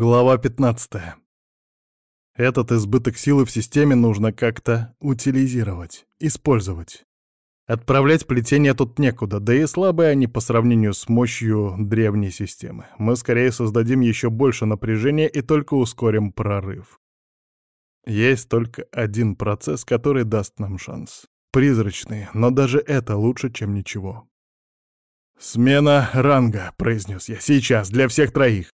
Глава 15. Этот избыток силы в системе нужно как-то утилизировать, использовать. Отправлять плетения тут некуда, да и слабые они по сравнению с мощью древней системы. Мы скорее создадим еще больше напряжения и только ускорим прорыв. Есть только один процесс, который даст нам шанс. Призрачный, но даже это лучше, чем ничего. «Смена ранга», — произнес я, — «сейчас, для всех троих».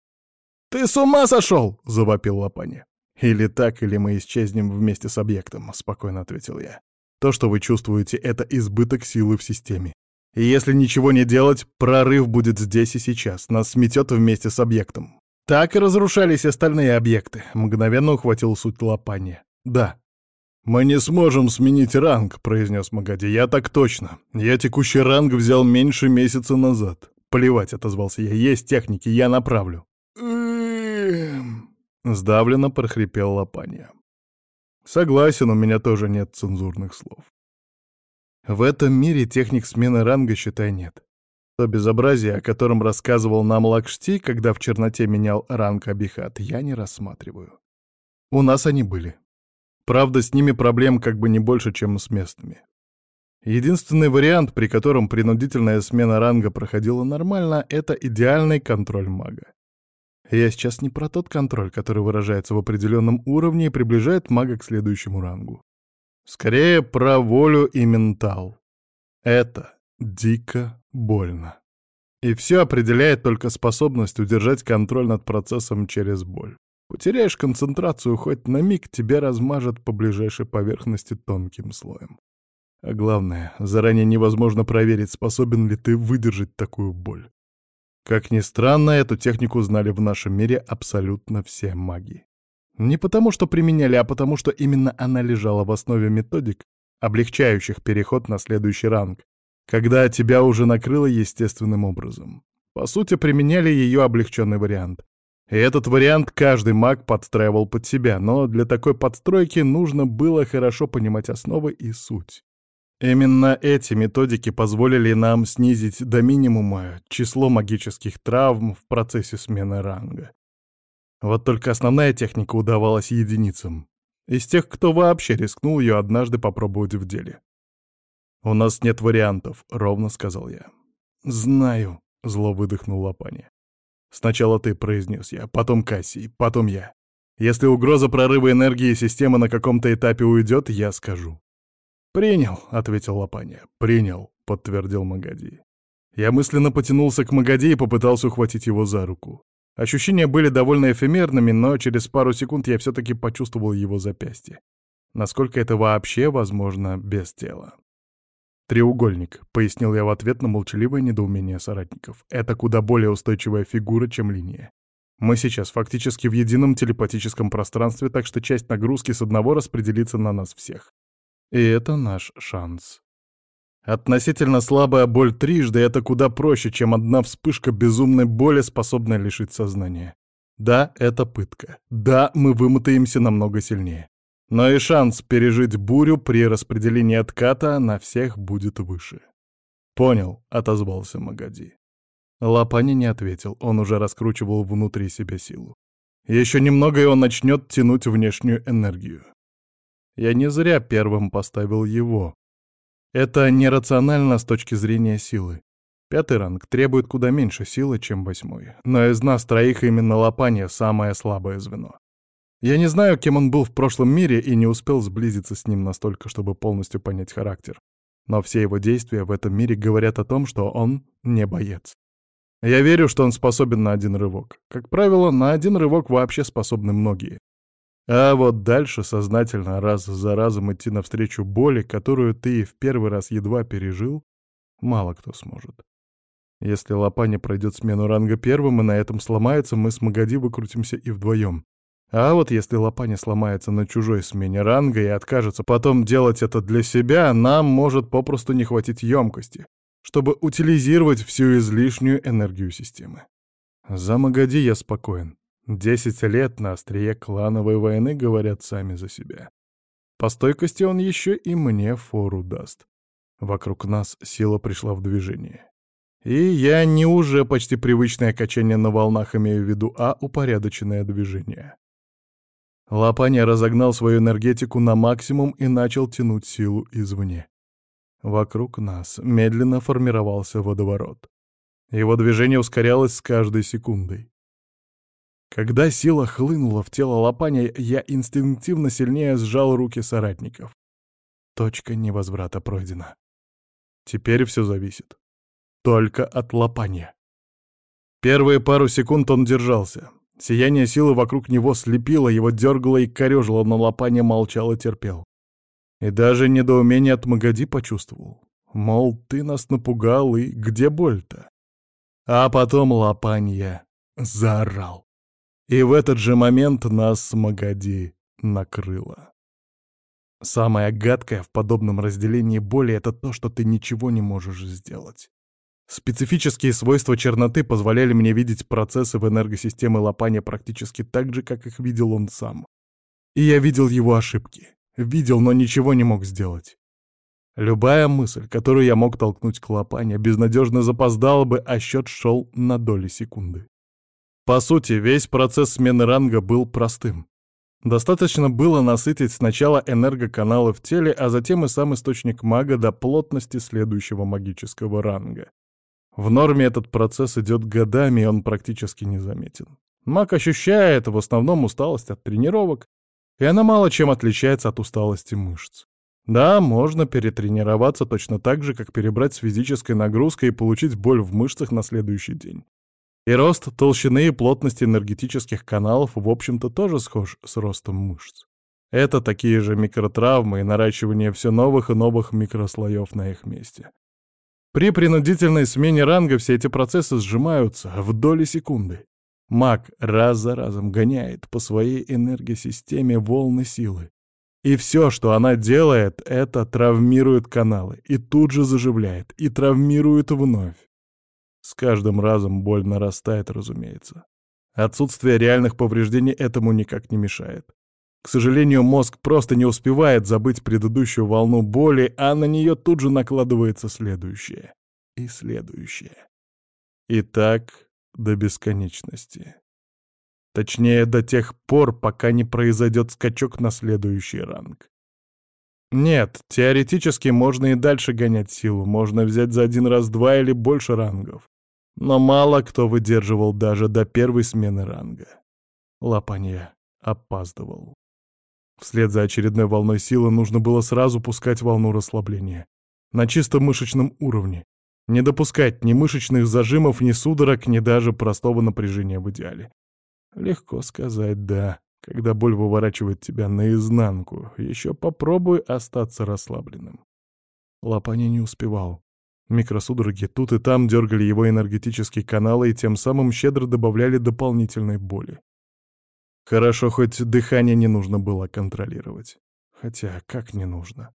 «Ты с ума сошел!» — завопил Лопани. «Или так, или мы исчезнем вместе с объектом», — спокойно ответил я. «То, что вы чувствуете, — это избыток силы в системе. И если ничего не делать, прорыв будет здесь и сейчас, нас сметет вместе с объектом». Так и разрушались остальные объекты, — мгновенно ухватил суть Лопани. «Да». «Мы не сможем сменить ранг», — произнес Магади. «Я так точно. Я текущий ранг взял меньше месяца назад». «Плевать», — отозвался я. «Есть техники, я направлю». Сдавленно прохрипел Лопанья. Согласен, у меня тоже нет цензурных слов. В этом мире техник смены ранга, считай, нет. То безобразие, о котором рассказывал нам Лакшти, когда в черноте менял ранг Абихат, я не рассматриваю. У нас они были. Правда, с ними проблем как бы не больше, чем с местными. Единственный вариант, при котором принудительная смена ранга проходила нормально, это идеальный контроль мага. Я сейчас не про тот контроль, который выражается в определенном уровне и приближает мага к следующему рангу. Скорее про волю и ментал. Это дико больно. И все определяет только способность удержать контроль над процессом через боль. Потеряешь концентрацию хоть на миг, тебя размажет по ближайшей поверхности тонким слоем. А главное, заранее невозможно проверить, способен ли ты выдержать такую боль. Как ни странно, эту технику знали в нашем мире абсолютно все маги. Не потому, что применяли, а потому, что именно она лежала в основе методик, облегчающих переход на следующий ранг, когда тебя уже накрыло естественным образом. По сути, применяли ее облегченный вариант. И этот вариант каждый маг подстраивал под себя, но для такой подстройки нужно было хорошо понимать основы и суть. Именно эти методики позволили нам снизить до минимума число магических травм в процессе смены ранга. Вот только основная техника удавалась единицам. Из тех, кто вообще рискнул ее однажды попробовать в деле. «У нас нет вариантов», — ровно сказал я. «Знаю», — зло выдохнул Лопани. «Сначала ты», — произнес я, потом Кассий, потом я. Если угроза прорыва энергии системы на каком-то этапе уйдет, я скажу. «Принял», — ответил Лопаня. «Принял», — подтвердил Магади. Я мысленно потянулся к Магади и попытался ухватить его за руку. Ощущения были довольно эфемерными, но через пару секунд я все-таки почувствовал его запястье. Насколько это вообще возможно без тела? «Треугольник», — пояснил я в ответ на молчаливое недоумение соратников. «Это куда более устойчивая фигура, чем линия. Мы сейчас фактически в едином телепатическом пространстве, так что часть нагрузки с одного распределится на нас всех. И это наш шанс. Относительно слабая боль трижды — это куда проще, чем одна вспышка безумной боли, способная лишить сознания. Да, это пытка. Да, мы вымотаемся намного сильнее. Но и шанс пережить бурю при распределении отката на всех будет выше. «Понял», — отозвался Магади. Лапани не ответил, он уже раскручивал внутри себя силу. Еще немного, и он начнет тянуть внешнюю энергию. Я не зря первым поставил его. Это нерационально с точки зрения силы. Пятый ранг требует куда меньше силы, чем восьмой. Но из нас троих именно Лопанья — самое слабое звено. Я не знаю, кем он был в прошлом мире и не успел сблизиться с ним настолько, чтобы полностью понять характер. Но все его действия в этом мире говорят о том, что он не боец. Я верю, что он способен на один рывок. Как правило, на один рывок вообще способны многие. А вот дальше сознательно раз за разом идти навстречу боли, которую ты в первый раз едва пережил, мало кто сможет. Если Лопаня пройдет смену ранга первым и на этом сломается, мы с Магади выкрутимся и вдвоем. А вот если Лопаня сломается на чужой смене ранга и откажется потом делать это для себя, нам может попросту не хватить емкости, чтобы утилизировать всю излишнюю энергию системы. За Магади я спокоен. Десять лет на острие клановой войны говорят сами за себя. По стойкости он еще и мне фору даст. Вокруг нас сила пришла в движение. И я не уже почти привычное качание на волнах имею в виду, а упорядоченное движение. Лопаня разогнал свою энергетику на максимум и начал тянуть силу извне. Вокруг нас медленно формировался водоворот. Его движение ускорялось с каждой секундой. Когда сила хлынула в тело Лопаня, я инстинктивно сильнее сжал руки соратников. Точка невозврата пройдена. Теперь все зависит. Только от Лопанья. Первые пару секунд он держался. Сияние силы вокруг него слепило, его дергало и корежило, но Лопанья молчал и терпел. И даже недоумение от Магади почувствовал. Мол, ты нас напугал, и где боль-то? А потом Лопанья заорал. И в этот же момент нас Магади накрыло. Самое гадкое в подобном разделении боли — это то, что ты ничего не можешь сделать. Специфические свойства черноты позволяли мне видеть процессы в энергосистеме Лопаня практически так же, как их видел он сам. И я видел его ошибки. Видел, но ничего не мог сделать. Любая мысль, которую я мог толкнуть к Лопане, безнадежно запоздала бы, а счет шел на доли секунды. По сути, весь процесс смены ранга был простым. Достаточно было насытить сначала энергоканалы в теле, а затем и сам источник мага до плотности следующего магического ранга. В норме этот процесс идет годами, и он практически незаметен. Маг ощущает в основном усталость от тренировок, и она мало чем отличается от усталости мышц. Да, можно перетренироваться точно так же, как перебрать с физической нагрузкой и получить боль в мышцах на следующий день. И рост толщины и плотности энергетических каналов, в общем-то, тоже схож с ростом мышц. Это такие же микротравмы и наращивание все новых и новых микрослоев на их месте. При принудительной смене ранга все эти процессы сжимаются в доли секунды. Маг раз за разом гоняет по своей энергосистеме волны силы. И все, что она делает, это травмирует каналы, и тут же заживляет, и травмирует вновь. С каждым разом боль нарастает, разумеется. Отсутствие реальных повреждений этому никак не мешает. К сожалению, мозг просто не успевает забыть предыдущую волну боли, а на нее тут же накладывается следующее. И следующее. И так до бесконечности. Точнее, до тех пор, пока не произойдет скачок на следующий ранг. Нет, теоретически можно и дальше гонять силу, можно взять за один раз два или больше рангов. Но мало кто выдерживал даже до первой смены ранга. Лапанья опаздывал. Вслед за очередной волной силы нужно было сразу пускать волну расслабления. На чисто мышечном уровне. Не допускать ни мышечных зажимов, ни судорог, ни даже простого напряжения в идеале. Легко сказать «да», когда боль выворачивает тебя наизнанку. Еще попробуй остаться расслабленным. Лапани не успевал. Микросудороги тут и там дергали его энергетические каналы и тем самым щедро добавляли дополнительной боли. Хорошо, хоть дыхание не нужно было контролировать. Хотя, как не нужно?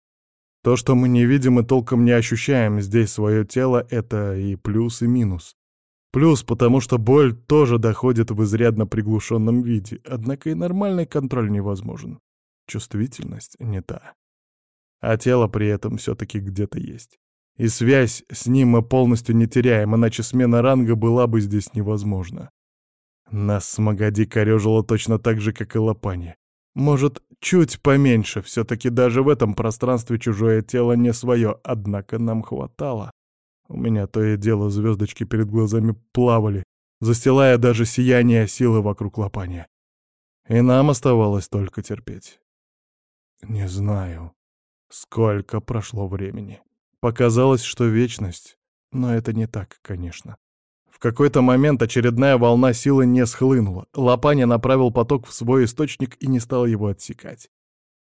То, что мы не видим и толком не ощущаем здесь свое тело, это и плюс, и минус. Плюс, потому что боль тоже доходит в изрядно приглушенном виде, однако и нормальный контроль невозможен. Чувствительность не та. А тело при этом все-таки где-то есть. И связь с ним мы полностью не теряем, иначе смена ранга была бы здесь невозможна. Нас с Магади корёжило точно так же, как и Лопани. Может, чуть поменьше, все-таки даже в этом пространстве чужое тело не свое, однако нам хватало. У меня то и дело звездочки перед глазами плавали, застилая даже сияние силы вокруг Лопани. И нам оставалось только терпеть. Не знаю, сколько прошло времени. Показалось, что вечность, но это не так, конечно. В какой-то момент очередная волна силы не схлынула. Лопаня направил поток в свой источник и не стал его отсекать.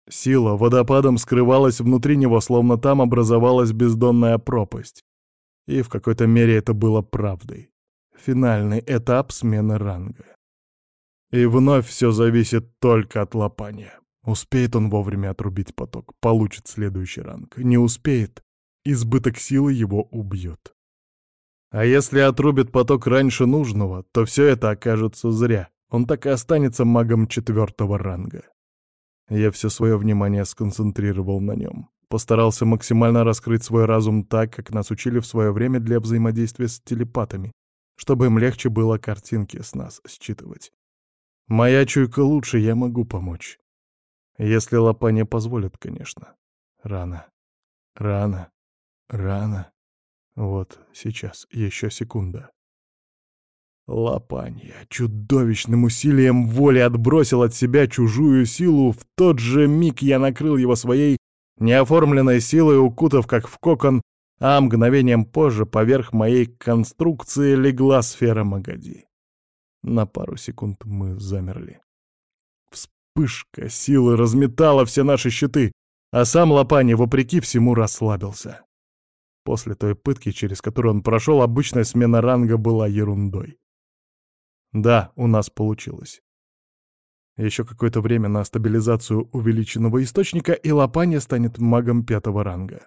Сила водопадом скрывалась внутри него, словно там образовалась бездонная пропасть. И в какой-то мере это было правдой. Финальный этап смены ранга. И вновь все зависит только от лопания. Успеет он вовремя отрубить поток, получит следующий ранг. Не успеет, избыток силы его убьет. А если отрубит поток раньше нужного, то все это окажется зря. Он так и останется магом четвертого ранга. Я все свое внимание сконцентрировал на нем. Постарался максимально раскрыть свой разум так, как нас учили в свое время для взаимодействия с телепатами, чтобы им легче было картинки с нас считывать. Моя чуйка лучше, я могу помочь. Если Лопаня позволит, конечно. Рано. Рано. Рано. Вот сейчас, еще секунда. Лопанья чудовищным усилием воли отбросил от себя чужую силу. В тот же миг я накрыл его своей неоформленной силой, укутав как в кокон, а мгновением позже поверх моей конструкции легла сфера Магади. На пару секунд мы замерли. Вспышка силы разметала все наши щиты, а сам Лопани, вопреки всему, расслабился. После той пытки, через которую он прошел, обычная смена ранга была ерундой. Да, у нас получилось. Еще какое-то время на стабилизацию увеличенного источника, и Лопаня станет магом пятого ранга.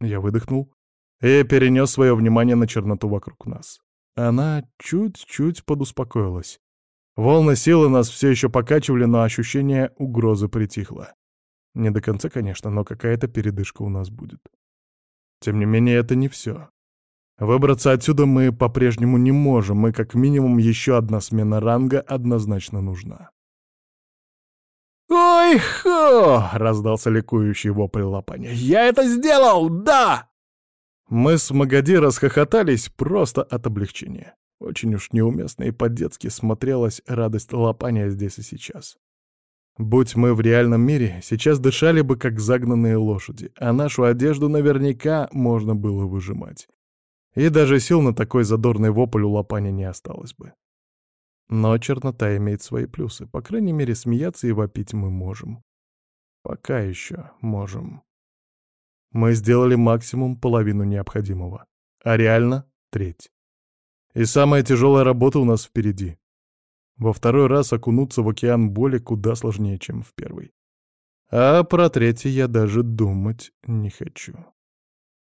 Я выдохнул и перенес свое внимание на черноту вокруг нас. Она чуть-чуть подуспокоилась. Волны силы нас все еще покачивали, но ощущение угрозы притихло. Не до конца, конечно, но какая-то передышка у нас будет. Тем не менее, это не все. Выбраться отсюда мы по-прежнему не можем, и как минимум еще одна смена ранга однозначно нужна. «Ой-хо!» — раздался ликующий вопль лопания. «Я это сделал! Да!» Мы с Магади расхохотались просто от облегчения. Очень уж неуместно и по-детски смотрелась радость лопания здесь и сейчас. Будь мы в реальном мире, сейчас дышали бы как загнанные лошади, а нашу одежду наверняка можно было выжимать. И даже сил на такой задорный вопль у Лопани не осталось бы. Но чернота имеет свои плюсы. По крайней мере, смеяться и вопить мы можем. Пока еще можем. Мы сделали максимум половину необходимого. А реально — треть. И самая тяжелая работа у нас впереди. Во второй раз окунуться в океан боли куда сложнее, чем в первый. А про третий я даже думать не хочу.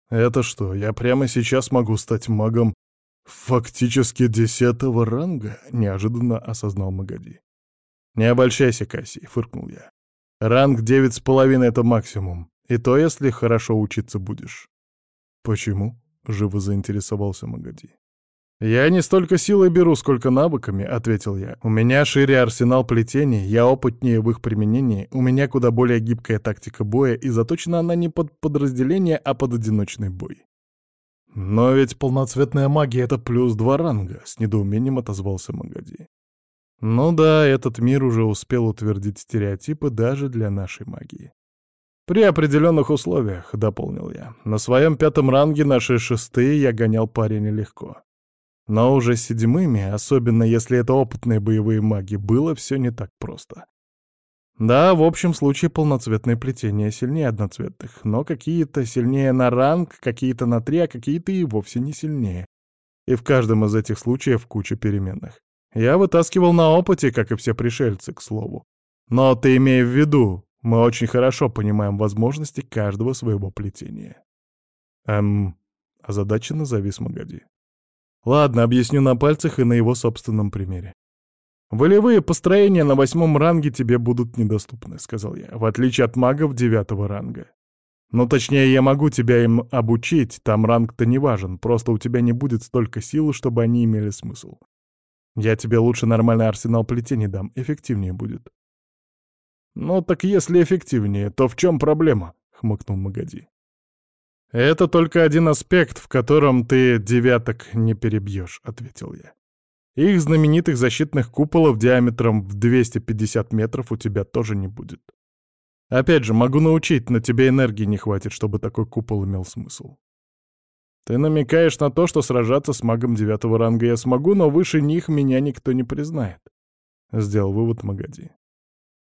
Это что, я прямо сейчас могу стать магом фактически десятого ранга? Неожиданно осознал Магади. Не обольщайся, Кассий, фыркнул я. Ранг девять с половиной — это максимум. И то, если хорошо учиться будешь. Почему? — живо заинтересовался Магади. «Я не столько силой беру, сколько навыками», — ответил я. «У меня шире арсенал плетений, я опытнее в их применении, у меня куда более гибкая тактика боя, и заточена она не под подразделение, а под одиночный бой». «Но ведь полноцветная магия — это плюс два ранга», — с недоумением отозвался Магади. «Ну да, этот мир уже успел утвердить стереотипы даже для нашей магии». «При определенных условиях», — дополнил я. «На своем пятом ранге наши шестые я гонял парень легко. Но уже седьмыми, особенно если это опытные боевые маги, было все не так просто. Да, в общем случае полноцветные плетения сильнее одноцветных, но какие-то сильнее на ранг, какие-то на три, а какие-то и вовсе не сильнее. И в каждом из этих случаев куча переменных. Я вытаскивал на опыте, как и все пришельцы, к слову. Но ты имей в виду, мы очень хорошо понимаем возможности каждого своего плетения. Эм, озадаченно завис Магади. Ладно, объясню на пальцах и на его собственном примере. «Волевые построения на восьмом ранге тебе будут недоступны», — сказал я, «в отличие от магов девятого ранга. Ну, точнее, я могу тебя им обучить, там ранг-то не важен, просто у тебя не будет столько силы, чтобы они имели смысл. Я тебе лучше нормальный арсенал плетений дам, эффективнее будет». «Ну, так если эффективнее, то в чем проблема?» — хмыкнул Магади. «Это только один аспект, в котором ты девяток не перебьешь», — ответил я. «Их знаменитых защитных куполов диаметром в 250 метров у тебя тоже не будет. Опять же, могу научить, но тебе энергии не хватит, чтобы такой купол имел смысл. Ты намекаешь на то, что сражаться с магом девятого ранга я смогу, но выше них меня никто не признает», — сделал вывод Магади.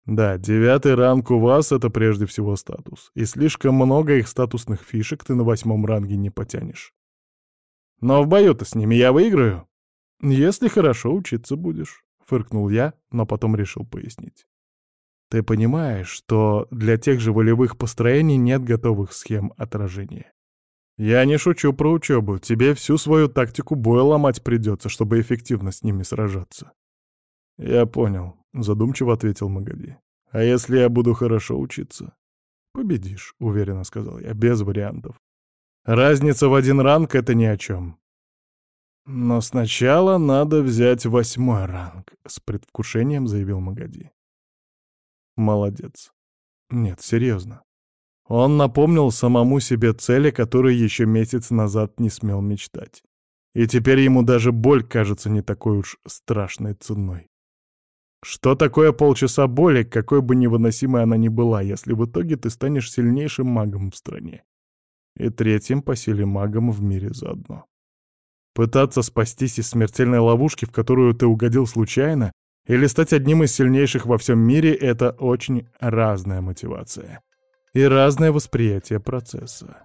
Да, девятый ранг у вас — это прежде всего статус, и слишком много их статусных фишек ты на восьмом ранге не потянешь. Но в бою-то с ними я выиграю. Если хорошо учиться будешь, — фыркнул я, но потом решил пояснить. Ты понимаешь, что для тех же волевых построений нет готовых схем отражения. Я не шучу про учебу, тебе всю свою тактику боя ломать придется, чтобы эффективно с ними сражаться. Я понял, — задумчиво ответил Магади. «А если я буду хорошо учиться?» «Победишь», — уверенно сказал я, — «без вариантов. Разница в один ранг — это ни о чем. «Но сначала надо взять восьмой ранг», — с предвкушением заявил Магади. «Молодец. Нет, серьезно. Он напомнил самому себе цели, которые еще месяц назад не смел мечтать. И теперь ему даже боль кажется не такой уж страшной ценой. Что такое полчаса боли, какой бы невыносимой она ни была, если в итоге ты станешь сильнейшим магом в стране? И третьим по силе магом в мире заодно. Пытаться спастись из смертельной ловушки, в которую ты угодил случайно, или стать одним из сильнейших во всем мире — это очень разная мотивация. И разное восприятие процесса.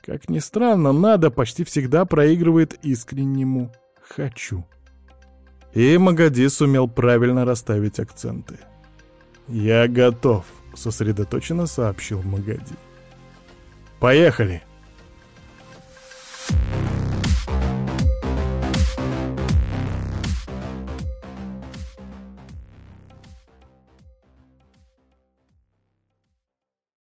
Как ни странно, надо почти всегда проигрывает искреннему «хочу» и Магади сумел правильно расставить акценты. «Я готов», — сосредоточенно сообщил Магади. «Поехали!» Поехали!